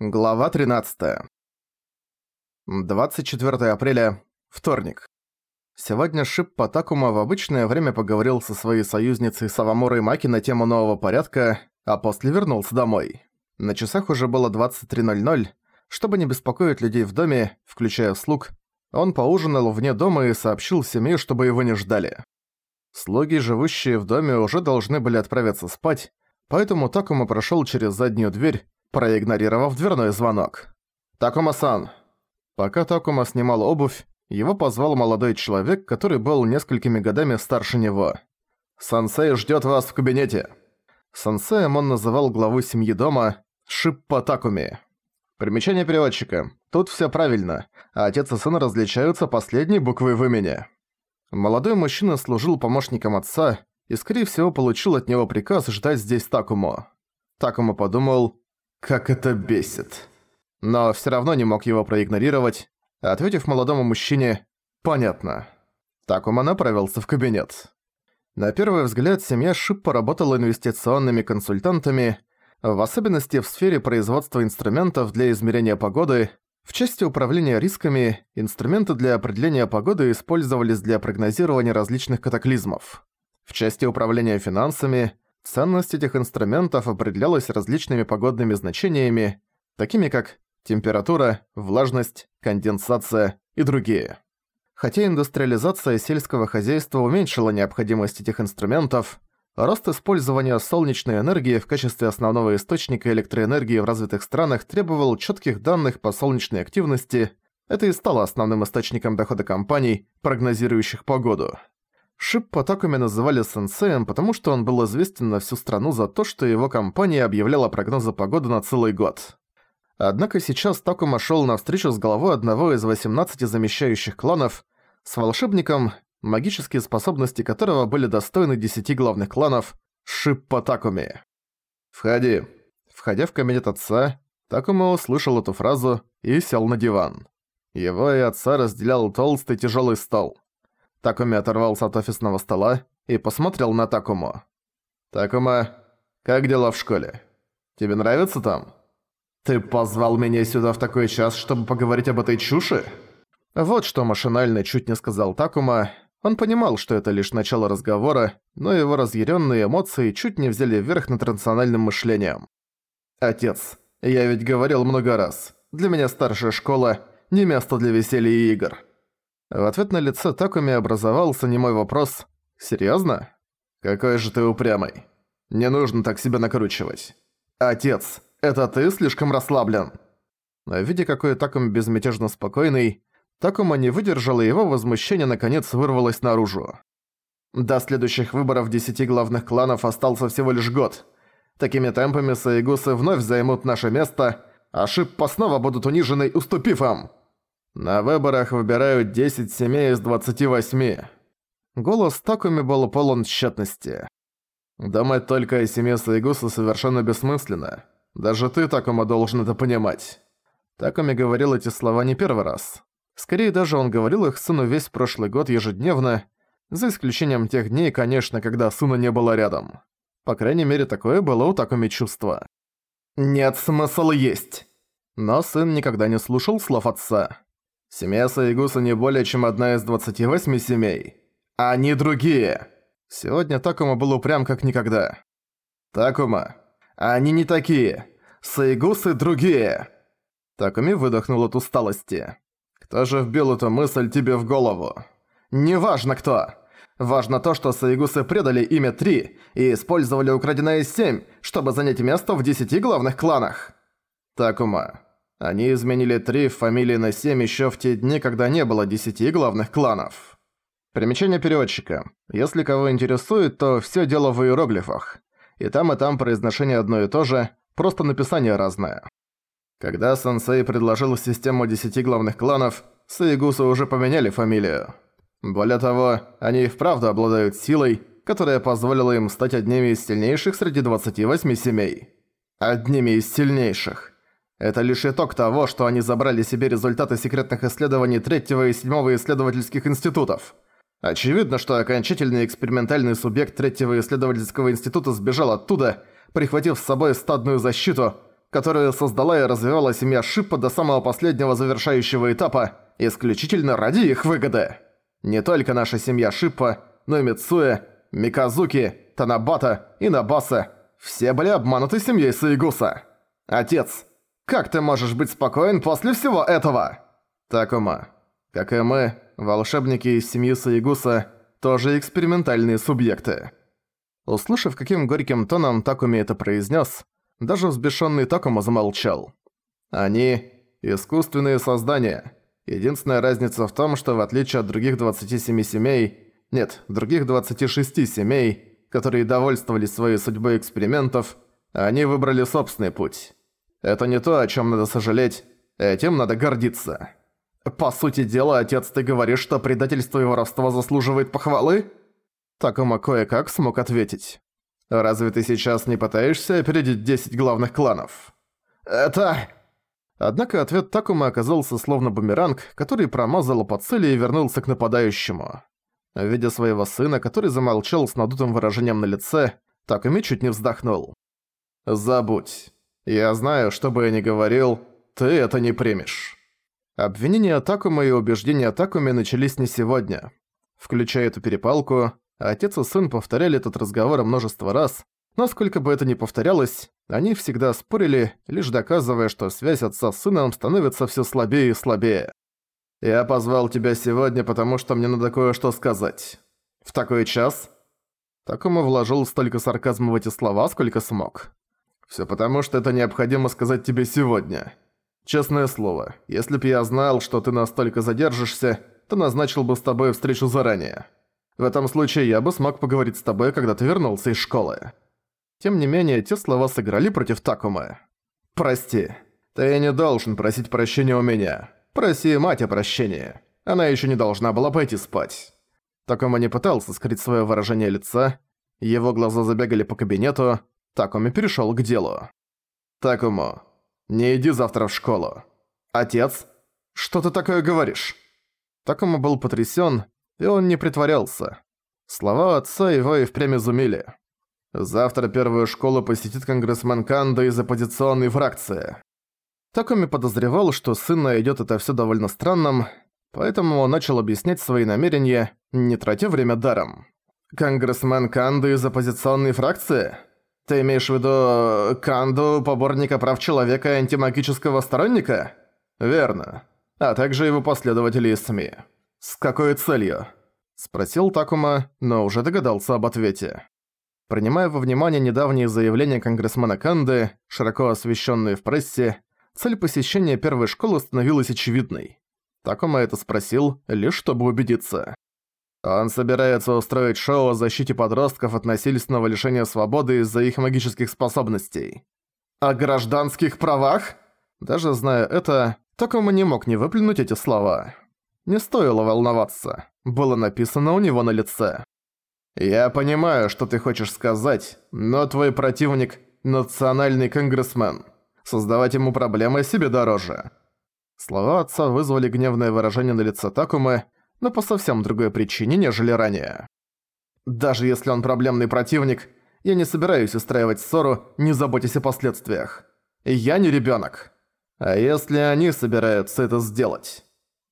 Глава 13. 24 апреля. Вторник. Сегодня Шиппа Такума в обычное время поговорил со своей союзницей Саваморой Маки на тему нового порядка, а после вернулся домой. На часах уже было 23.00. Чтобы не беспокоить людей в доме, включая слуг, он поужинал вне дома и сообщил семье, чтобы его не ждали. Слуги, живущие в доме, уже должны были отправиться спать, поэтому Такума прошёл через заднюю дверь, проигнорировав дверной звонок. «Такума-сан!» Пока Такума снимал обувь, его позвал молодой человек, который был несколькими годами старше него. «Сансей ждёт вас в кабинете!» Сансеем он называл главу семьи дома Шиппа Такуми. Примечание переводчика. Тут всё правильно, а отец и сын различаются последней буквой в имени. Молодой мужчина служил помощником отца и, скорее всего, получил от него приказ ждать здесь Такому. Такому подумал, как это бесит. Но всё равно не мог его проигнорировать, ответив молодому мужчине «понятно». Такума направился в кабинет. На первый взгляд, семья Шип поработала инвестиционными консультантами, в особенности в сфере производства инструментов для измерения погоды, в части управления рисками, инструменты для определения погоды использовались для прогнозирования различных катаклизмов. В части управления финансами, ценность этих инструментов определялась различными погодными значениями, такими как температура, влажность, конденсация и другие. Хотя индустриализация сельского хозяйства уменьшила необходимость этих инструментов, рост использования солнечной энергии в качестве основного источника электроэнергии в развитых странах требовал четких данных по солнечной активности, это и стало основным источником дохода компаний, прогнозирующих погоду. Шип Такуми называли сенсеем, потому что он был известен на всю страну за то, что его компания объявляла прогнозы погоды на целый год. Однако сейчас Такума шел на встречу с главой одного из 18 замещающих кланов, с волшебником, магические способности которого были достойны десяти главных кланов Шиппа Такуми. «Входи». Входя в кабинет отца, Такума услышал эту фразу и сел на диван. Его и отца разделял толстый тяжелый стол. Такуми оторвался от офисного стола и посмотрел на Такуму. «Такума, как дела в школе? Тебе нравится там?» «Ты позвал меня сюда в такой час, чтобы поговорить об этой чуши?» Вот что машинально чуть не сказал Такума. Он понимал, что это лишь начало разговора, но его разъяренные эмоции чуть не взяли вверх над рациональным мышлением. «Отец, я ведь говорил много раз. Для меня старшая школа – не место для веселья и игр». В ответ на лице Такуми образовался немой вопрос «Серьёзно? Какой же ты упрямый. Не нужно так себя накручивать. Отец, «Это ты слишком расслаблен». Видя, какой Такума безмятежно спокойный, Такума не выдержала, его возмущение наконец вырвалось наружу. До следующих выборов десяти главных кланов остался всего лишь год. Такими темпами Саигусы вновь займут наше место, а Шиппа снова будут унижены, уступив им. На выборах выбирают 10 семей из 28. Голос Такуми был полон тщетности. Думать только о семье Саигуса совершенно бессмысленно. Даже ты, Такума, должен это понимать». Такуми говорил эти слова не первый раз. Скорее даже он говорил их сыну весь прошлый год ежедневно, за исключением тех дней, конечно, когда сына не было рядом. По крайней мере, такое было у Такуми чувство. «Нет, смысл есть!» Но сын никогда не слушал слов отца. Семья Саигуса не более чем одна из 28 семей. Они другие. Сегодня Такума был упрям как никогда. «Такума, они не такие. Сайгусы другие. Такуми выдохнул от усталости. Кто же вбил эту мысль тебе в голову? Неважно кто. Важно то, что Сайгусы предали имя Три и использовали украденное Семь, чтобы занять место в десяти главных кланах. Такума. Они изменили Три фамилии на Семь еще в те дни, когда не было десяти главных кланов. Примечание переводчика. Если кого интересует, то все дело в иероглифах и там и там произношение одно и то же, просто написание разное. Когда сенсей предложил систему десяти главных кланов, Саигуса уже поменяли фамилию. Более того, они и вправду обладают силой, которая позволила им стать одними из сильнейших среди 28 семей. Одними из сильнейших. Это лишь итог того, что они забрали себе результаты секретных исследований третьего и седьмого исследовательских институтов – Очевидно, что окончательный экспериментальный субъект третьего исследовательского института сбежал оттуда, прихватив с собой стадную защиту, которую создала и развивала семья Шиппа до самого последнего завершающего этапа, исключительно ради их выгоды. Не только наша семья Шиппа, но и Мицуэ, Миказуки, Танабата и Набаса все были обмануты семьей Саигуса. Отец, как ты можешь быть спокоен после всего этого? Такума, как и мы, волшебники из семьи Саигуса, тоже экспериментальные субъекты. Услышав, каким горьким тоном Такуми это произнес, даже взбешенный Такума замолчал. Они – искусственные создания. Единственная разница в том, что в отличие от других 27 семей, нет, других 26 семей, которые довольствовались своей судьбой экспериментов, они выбрали собственный путь. Это не то, о чем надо сожалеть, этим надо гордиться. По сути дела, отец, ты говоришь, что предательство и воровство заслуживает похвалы? Такума кое-как смог ответить. «Разве ты сейчас не пытаешься опередить 10 главных кланов?» «Это...» Однако ответ Такума оказался словно бумеранг, который промазал по цели и вернулся к нападающему. Видя своего сына, который замолчал с надутым выражением на лице, Такуми чуть не вздохнул. «Забудь. Я знаю, что бы я ни говорил, ты это не примешь». Обвинения Такума и убеждения Такуми начались не сегодня. Включая эту перепалку, Отец и сын повторяли этот разговор множество раз, но сколько бы это ни повторялось, они всегда спорили, лишь доказывая, что связь отца с сыном становится все слабее и слабее. «Я позвал тебя сегодня, потому что мне надо кое-что сказать. В такой час?» Такому вложил столько сарказма в эти слова, сколько смог. «Всё потому, что это необходимо сказать тебе сегодня. Честное слово, если б я знал, что ты настолько задержишься, то назначил бы с тобой встречу заранее. В этом случае я бы смог поговорить с тобой, когда ты вернулся из школы. Тем не менее, те слова сыграли против Такумы. «Прости. Ты не должен просить прощения у меня. Проси мать о прощении. Она еще не должна была пойти спать». Такума не пытался скрыть свое выражение лица. Его глаза забегали по кабинету. Такуми перешел к делу. «Такому, не иди завтра в школу. Отец, что ты такое говоришь?» Такума был потрясен, и он не притворялся. Слова отца его и впрямь изумили. Завтра первую школу посетит конгрессмен Канда из оппозиционной фракции. Такоми подозревал, что сын найдет это все довольно странным, поэтому он начал объяснять свои намерения, не тратя время даром. «Конгрессмен Канду из оппозиционной фракции? Ты имеешь в виду э, Канду, поборника прав человека и антимагического сторонника?» «Верно. А также его последователи из СМИ». «С какой целью?» – спросил Такума, но уже догадался об ответе. Принимая во внимание недавние заявления конгрессмена Канды, широко освещенные в прессе, цель посещения первой школы становилась очевидной. Такума это спросил, лишь чтобы убедиться. Он собирается устроить шоу о защите подростков от насильственного лишения свободы из-за их магических способностей. О гражданских правах? Даже зная это, Такума не мог не выплюнуть эти слова. Не стоило волноваться, было написано у него на лице. «Я понимаю, что ты хочешь сказать, но твой противник – национальный конгрессмен. Создавать ему проблемы себе дороже». Слова отца вызвали гневное выражение на лице Такумы, но по совсем другой причине, нежели ранее. «Даже если он проблемный противник, я не собираюсь устраивать ссору, не заботясь о последствиях. Я не ребенок. А если они собираются это сделать?»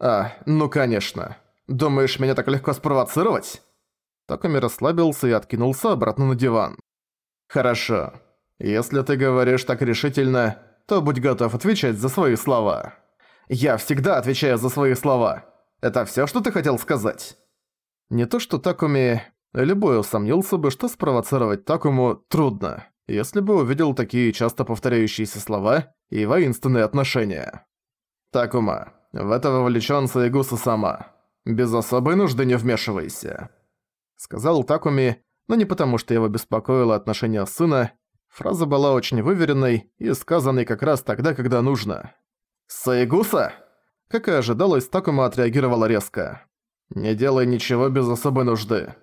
«А, ну конечно. Думаешь, меня так легко спровоцировать?» Такоми расслабился и откинулся обратно на диван. «Хорошо. Если ты говоришь так решительно, то будь готов отвечать за свои слова». «Я всегда отвечаю за свои слова. Это всё, что ты хотел сказать?» Не то что Такуми... Любой усомнился бы, что спровоцировать Такому трудно, если бы увидел такие часто повторяющиеся слова и воинственные отношения. Такума, в это вовлечён Саигуса сама. Без особой нужды не вмешивайся», — сказал Такуми, но не потому, что его беспокоило отношение сына. Фраза была очень выверенной и сказанной как раз тогда, когда нужно. «Саигуса?» Как и ожидалось, Такума отреагировала резко. «Не делай ничего без особой нужды.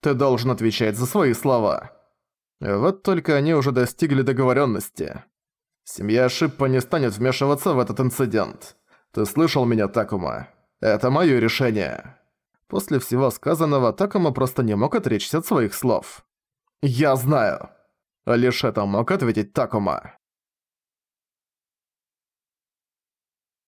Ты должен отвечать за свои слова». Вот только они уже достигли договоренности. Семья Шиппа не станет вмешиваться в этот инцидент. Ты слышал меня, Такума? Это моё решение». После всего сказанного, Такума просто не мог отречься от своих слов. «Я знаю». Лишь это мог ответить Такума.